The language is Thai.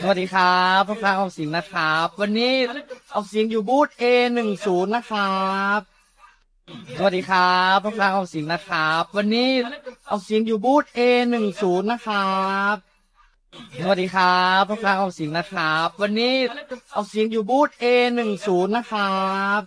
สวัสดีครับพ่อคร้าเอาสิงนะครับ วันนี้เอาเสียงอยู่บูธ A หนึ่งศูนย์นะครับ สวัสดีครับพ่อคร้าเอาสิงนะครับ วันนี้เอาเสียงอยู่บูธ A หนึ่งศูนย์นะครับ สวัสดีครับพ่อคร้าเอาสิงนะครับ วันนี้เอาเสียงอยู่บูธ A หนึ่งศูนย์นะครับ